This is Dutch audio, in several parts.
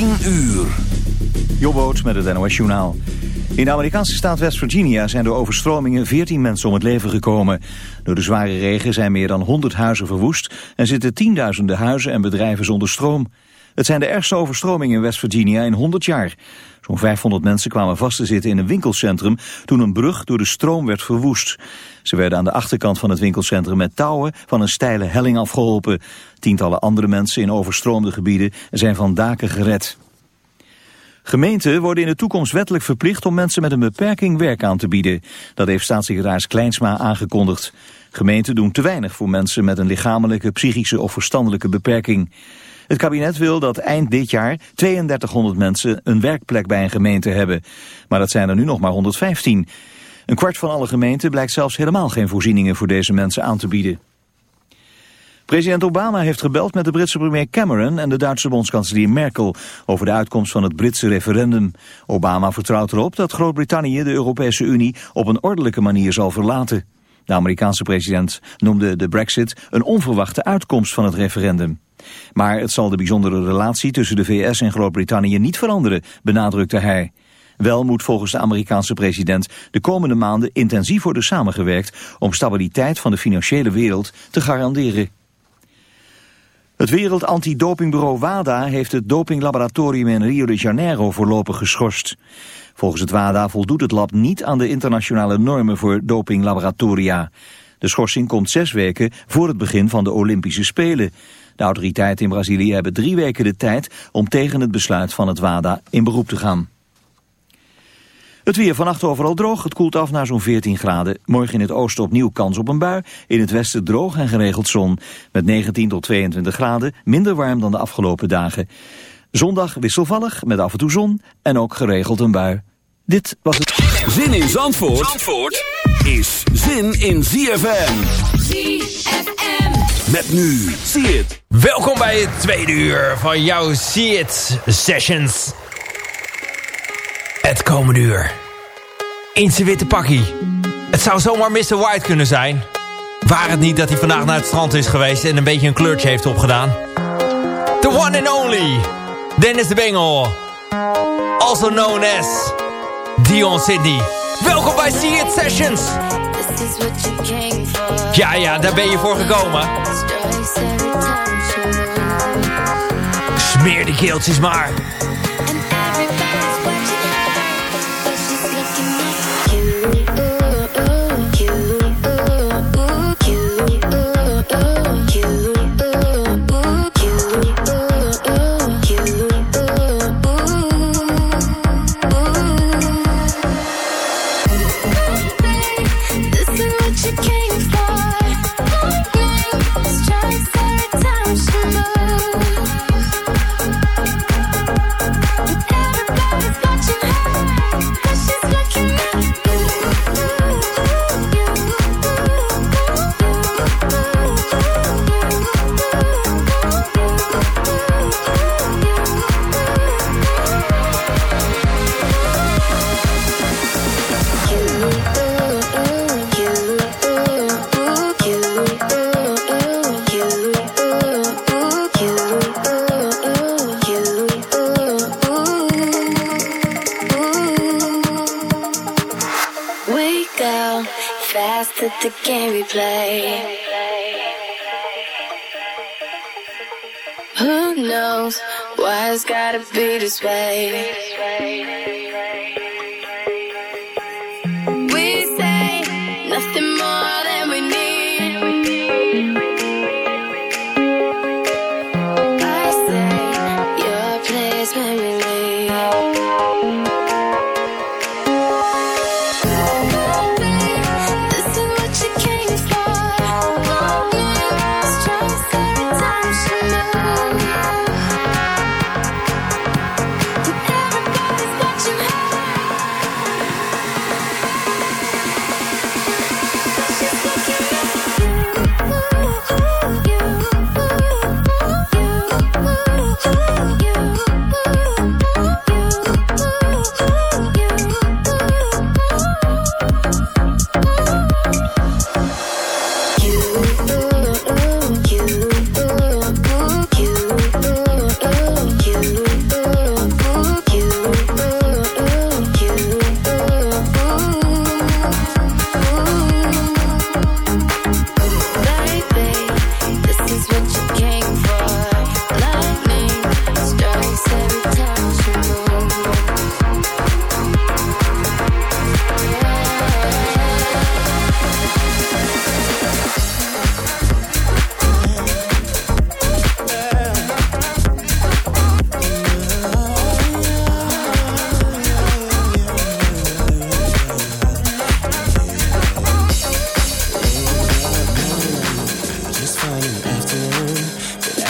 10 uur. Jobboot met het NOS Journaal. In de Amerikaanse staat West Virginia zijn door overstromingen 14 mensen om het leven gekomen. Door de zware regen zijn meer dan 100 huizen verwoest... en zitten tienduizenden huizen en bedrijven zonder stroom. Het zijn de ergste overstromingen in West Virginia in 100 jaar. Zo'n 500 mensen kwamen vast te zitten in een winkelcentrum... toen een brug door de stroom werd verwoest. Ze werden aan de achterkant van het winkelcentrum met touwen... van een steile helling afgeholpen. Tientallen andere mensen in overstroomde gebieden zijn van daken gered. Gemeenten worden in de toekomst wettelijk verplicht om mensen met een beperking werk aan te bieden. Dat heeft staatssecretaris Kleinsma aangekondigd. Gemeenten doen te weinig voor mensen met een lichamelijke, psychische of verstandelijke beperking. Het kabinet wil dat eind dit jaar 3200 mensen een werkplek bij een gemeente hebben. Maar dat zijn er nu nog maar 115. Een kwart van alle gemeenten blijkt zelfs helemaal geen voorzieningen voor deze mensen aan te bieden. President Obama heeft gebeld met de Britse premier Cameron en de Duitse bondskanselier Merkel over de uitkomst van het Britse referendum. Obama vertrouwt erop dat Groot-Brittannië de Europese Unie op een ordelijke manier zal verlaten. De Amerikaanse president noemde de brexit een onverwachte uitkomst van het referendum. Maar het zal de bijzondere relatie tussen de VS en Groot-Brittannië niet veranderen, benadrukte hij. Wel moet volgens de Amerikaanse president de komende maanden intensief worden samengewerkt om stabiliteit van de financiële wereld te garanderen. Het Wereld Antidopingbureau WADA heeft het dopinglaboratorium in Rio de Janeiro voorlopig geschorst. Volgens het WADA voldoet het lab niet aan de internationale normen voor dopinglaboratoria. De schorsing komt zes weken voor het begin van de Olympische Spelen. De autoriteiten in Brazilië hebben drie weken de tijd om tegen het besluit van het WADA in beroep te gaan. Het weer vannacht overal droog. Het koelt af naar zo'n 14 graden. Morgen in het oosten opnieuw kans op een bui. In het westen droog en geregeld zon. Met 19 tot 22 graden. Minder warm dan de afgelopen dagen. Zondag wisselvallig met af en toe zon. En ook geregeld een bui. Dit was het... Zin in Zandvoort, Zandvoort is zin in ZFM. ZFM. Met nu. Zie het. Welkom bij het tweede uur van jouw See It Sessions. Het komende uur. In zijn witte pakkie. Het zou zomaar Mr. White kunnen zijn. Waar het niet dat hij vandaag naar het strand is geweest... en een beetje een kleurtje heeft opgedaan. The one and only. Dennis de Bengel. Also known as... Dion Sydney. Welkom bij See It Sessions. Ja, ja, daar ben je voor gekomen. Smeer die keeltjes maar. The game we play. Who knows why it's gotta be this way?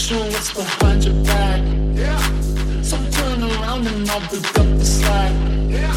sure what's behind your back. Yeah. So turn around and I'll pick up the slack. Yeah.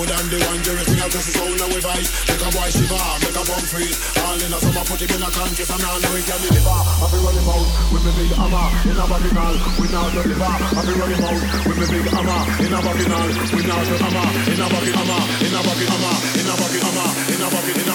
More than the one jury thing, I just sound a vice. Make a boy shiver, make a bum free. All in a summer, put him in a country, from now on, we can deliver. I be running out with me big hammer in a Babylon. We now deliver. I be running out with me big hammer in a Babylon. We now deliver. In a Babylon, in a Babylon, in a Babylon, in a Babylon, in a Babylon.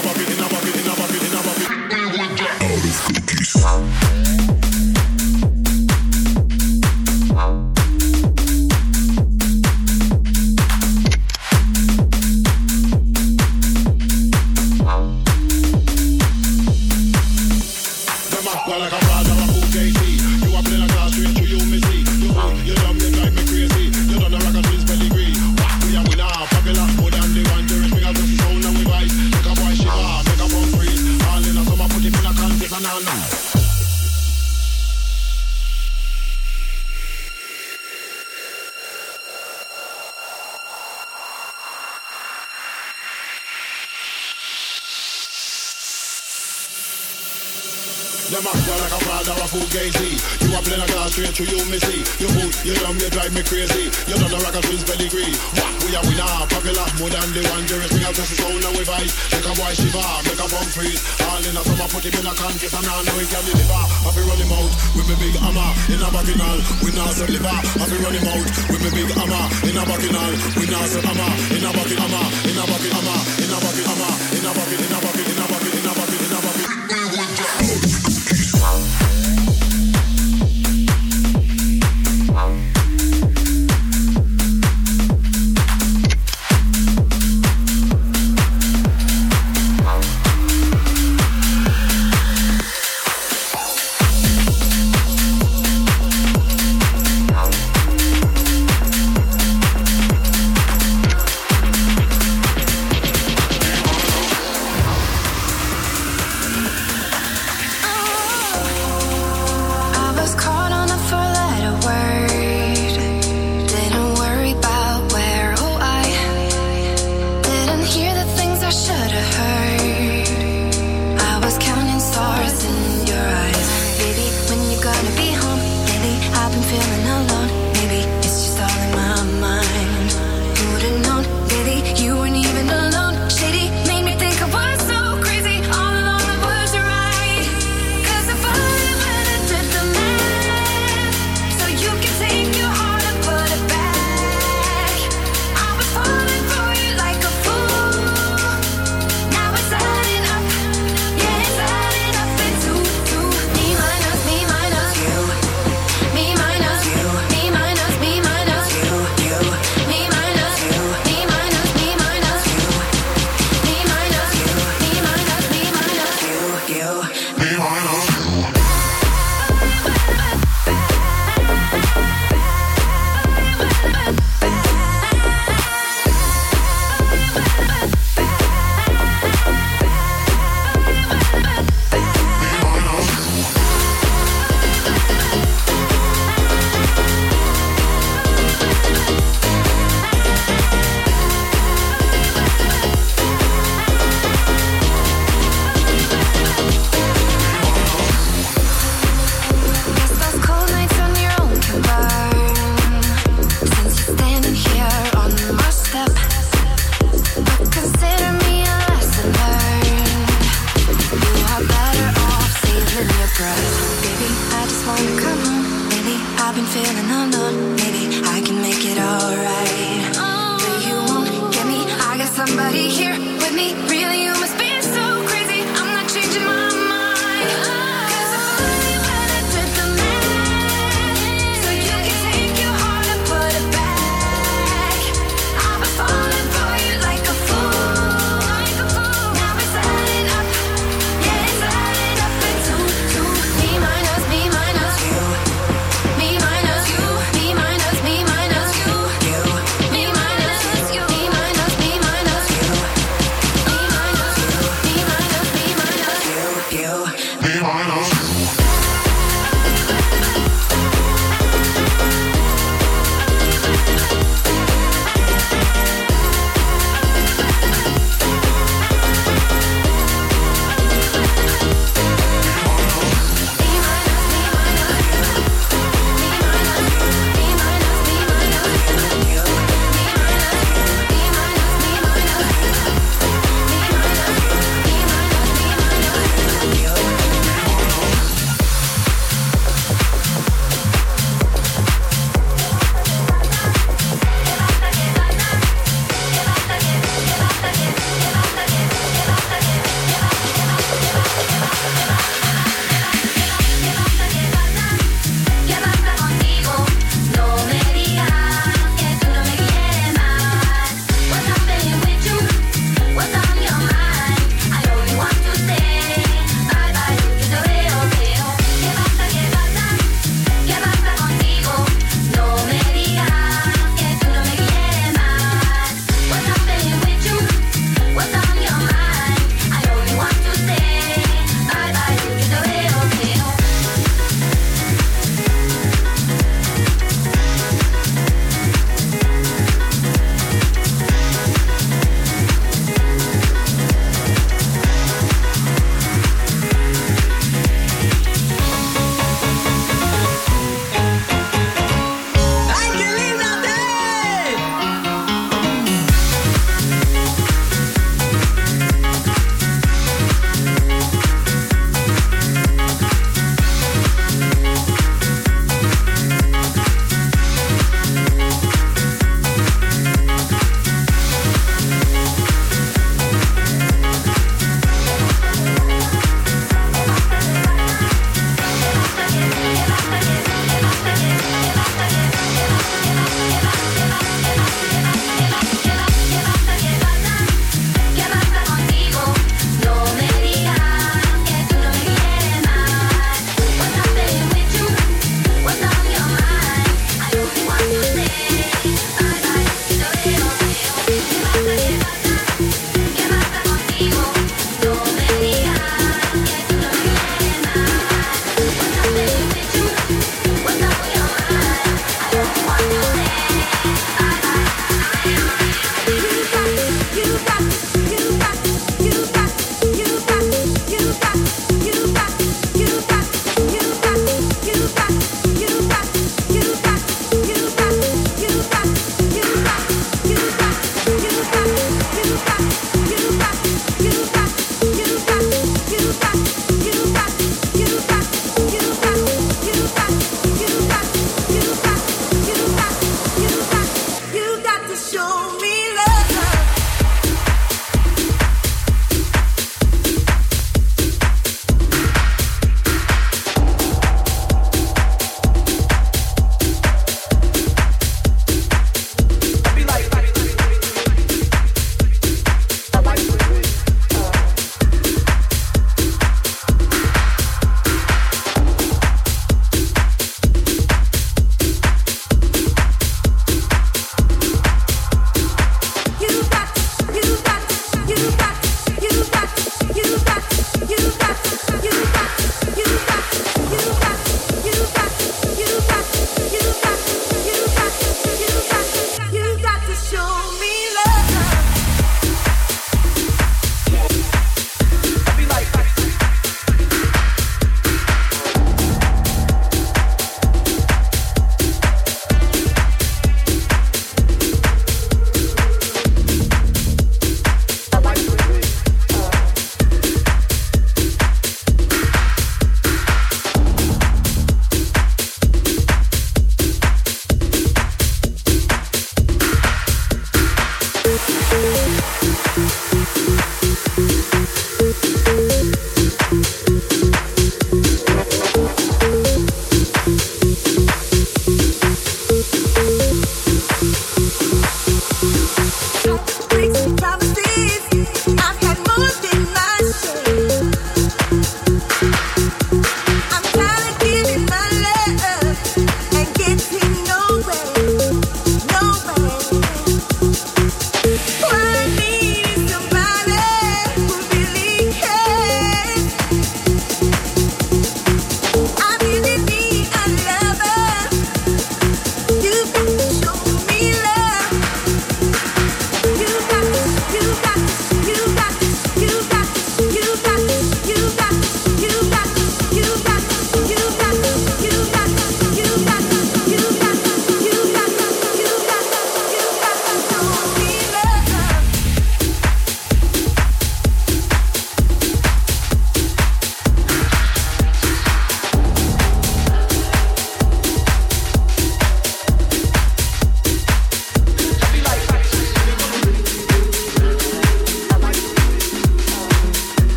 We now say amma, in a body amma, in a body amma.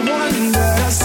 the one that I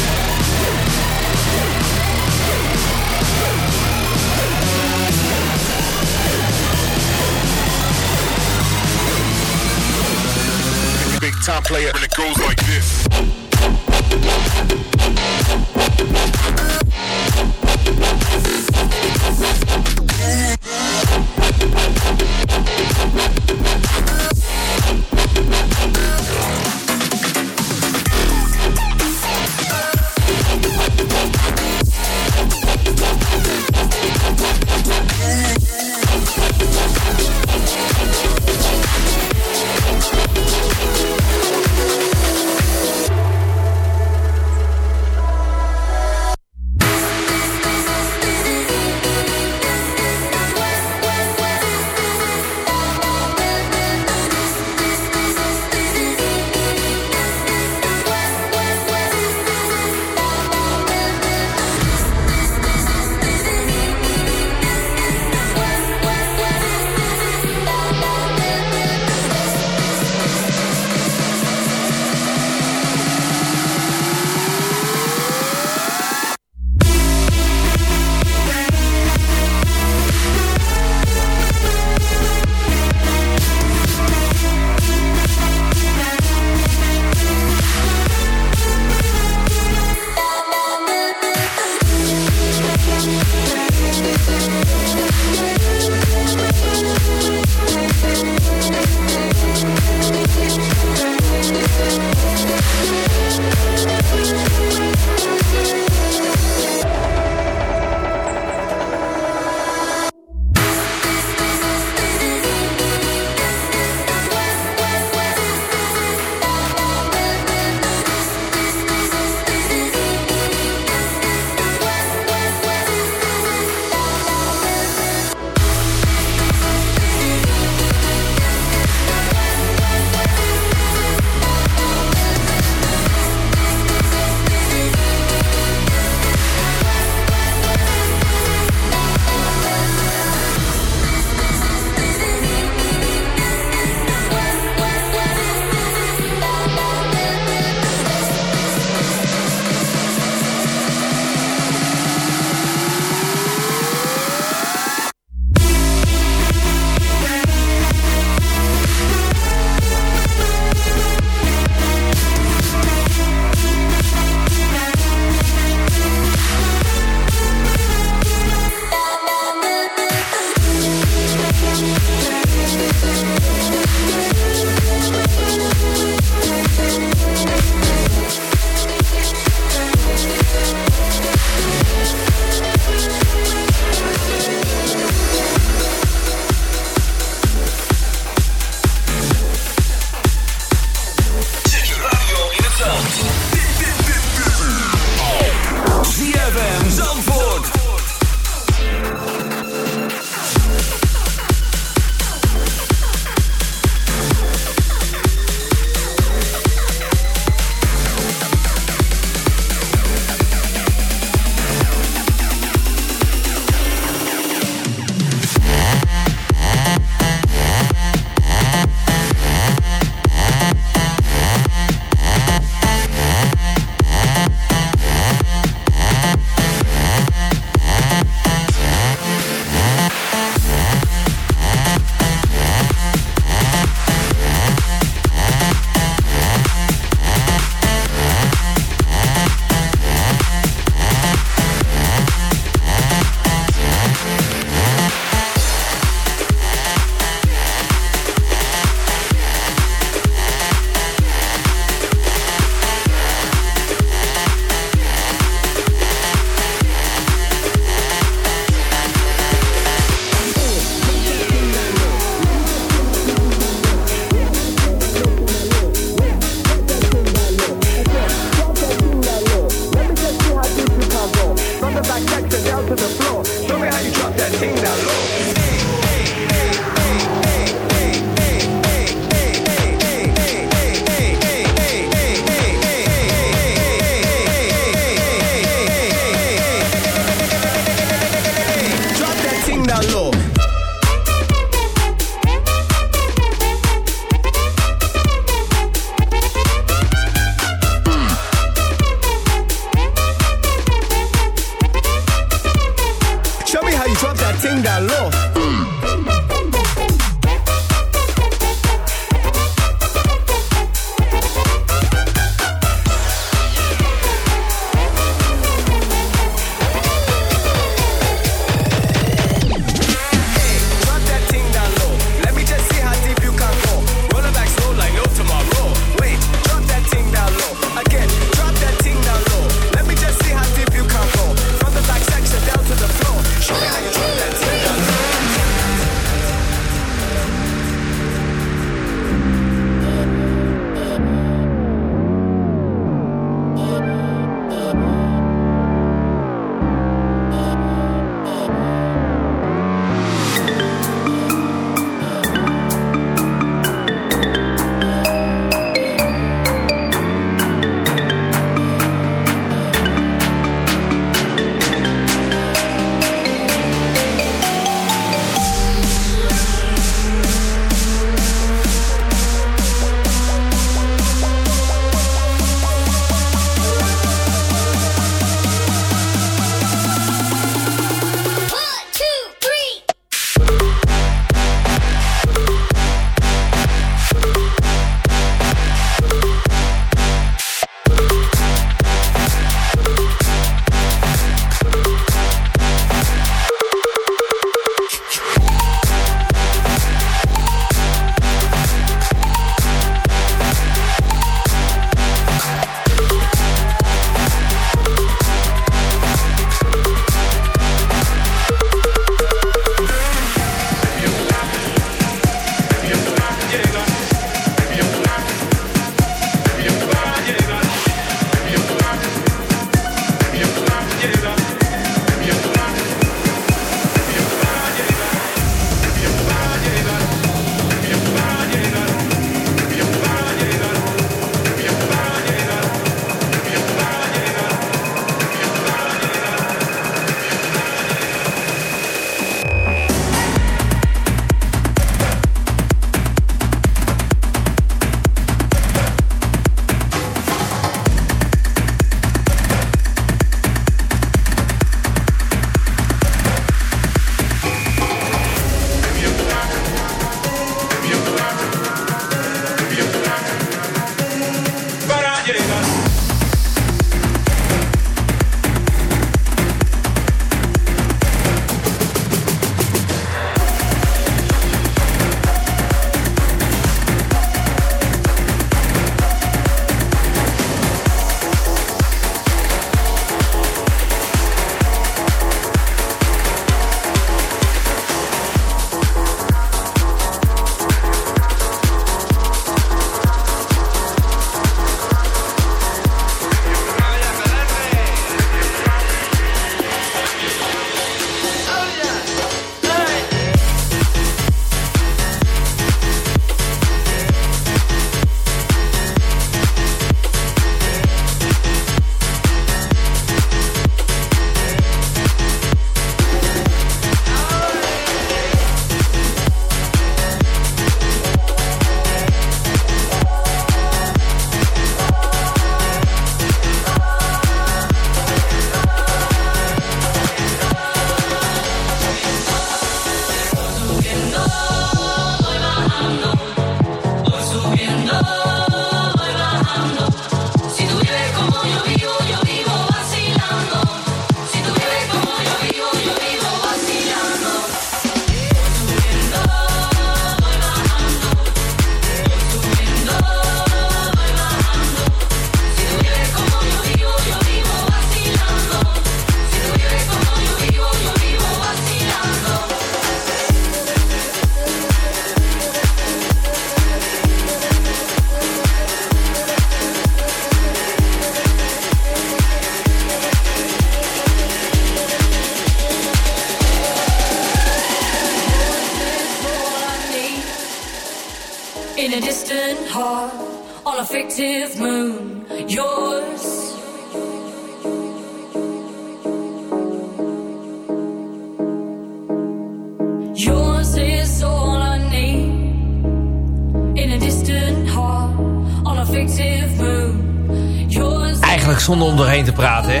doorheen te praten, hè?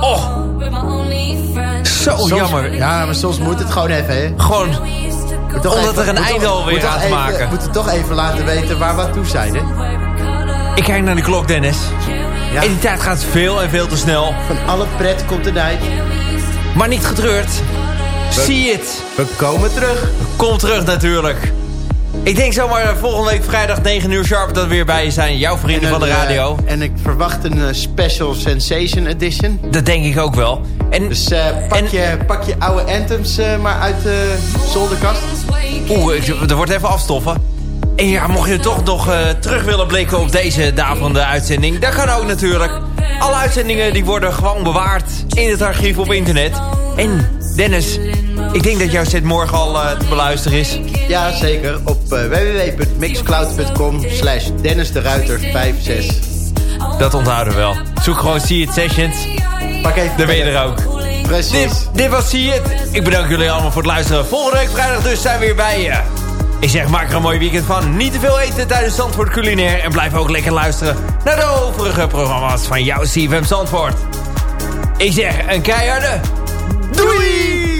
Oh. Zo Soms- jammer. Ja, maar soms moet het gewoon even, hè. Gewoon Omdat er een einde alweer aan te maken. moeten toch even laten weten waar we aan toe zijn, hè. Ik kijk naar de klok, Dennis. Ja. En die tijd gaat veel en veel te snel. Van alle pret komt een eind. Maar niet getreurd. Zie het. We komen terug. Kom terug natuurlijk. Ik denk zomaar volgende week vrijdag 9 uur sharp dat we weer bij je zijn. Jouw vrienden En van de eh, radio. en ik verwacht een eh, special sensation edition. Dat denk ik ook wel. En, Dus eh, pak, en- je, pak je oude anthems eh, maar uit de zolderkast. Oeh, ik- er wordt even afstoffen. En ja, mocht je toch nog eh, terug willen blikken op deze daverende uitzending... dat kan ook natuurlijk. Alle uitzendingen die worden gewoon bewaard in het archief op internet. En Dennis, ik denk dat jouw set morgen al eh, te beluisteren is. Ja, zeker. Op eh, www.mixcloud.com slash Dennis de Ruiter 56. Dat onthouden we wel. Zoek gewoon See It Sessions. Pak even Dan ben je er ook. Precies. Dit, dit was See It. Ik bedank jullie allemaal voor het luisteren. Volgende week vrijdag dus zijn we weer bij je. Ik zeg, maak er een mooi weekend van. Niet te veel eten tijdens Zandvoort Culinair. En blijf ook lekker luisteren naar de overige programma's van jouw CFM Zandvoort. Ik zeg, een keiharde... Doei!